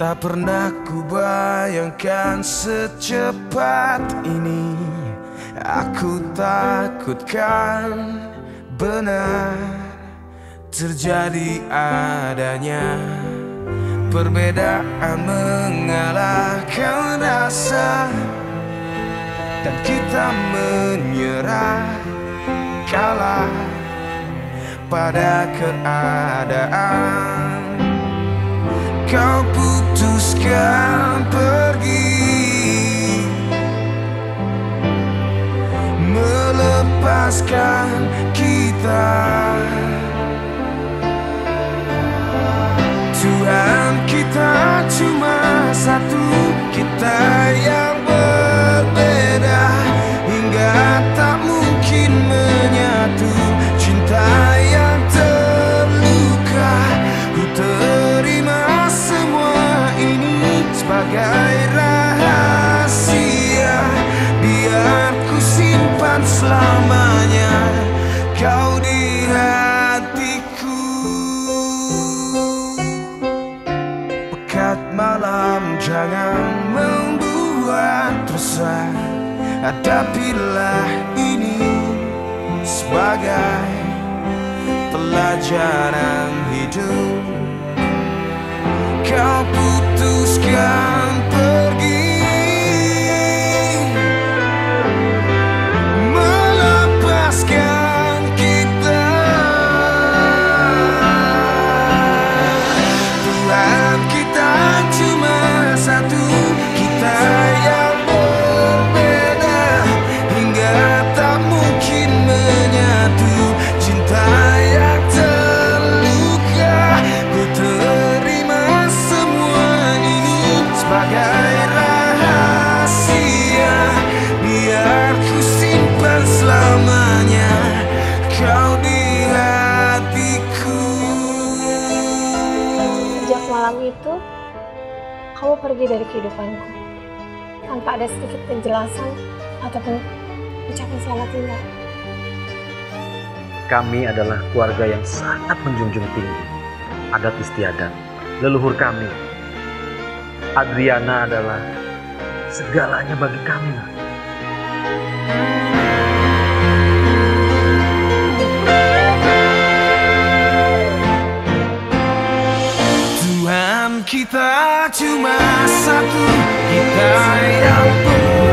Tak pernah ku bayangkan secepat ini. Aku takutkan benar terjadi adanya Perbedaan mengalahkan rasa. Dan kita menyerah kalah pada keadaan. Kau putuskan pergi. Melepaskan kita. Tuhan kita cuma satu simpan selamanya Kau di hatiku. Pekat malam jangan membuat resah Hadapilah ini sebagai pelajaran hidup. Kau putuskan itu, kamu pergi dari kehidupanku tanpa ada sedikit penjelasan ataupun ucapan selamat tinggal. Kami adalah keluarga yang sangat menjunjung tinggi adat istiadat leluhur kami. Adriana adalah segalanya bagi kami. Nak. Cuma satu Kita yang berbeda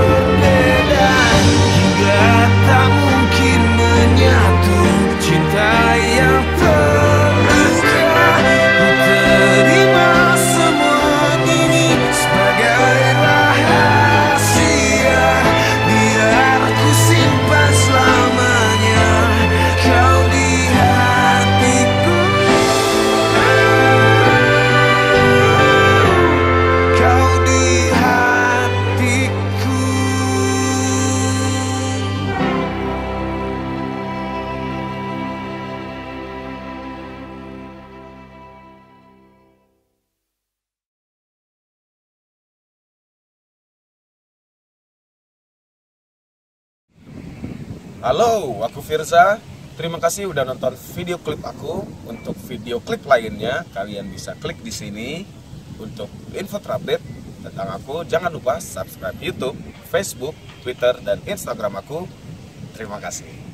Halo, aku Firza. Terima kasih udah nonton video klip aku. Untuk video klip lainnya, kalian bisa klik di sini untuk info terupdate tentang aku. Jangan lupa subscribe YouTube, Facebook, Twitter, dan Instagram aku. Terima kasih.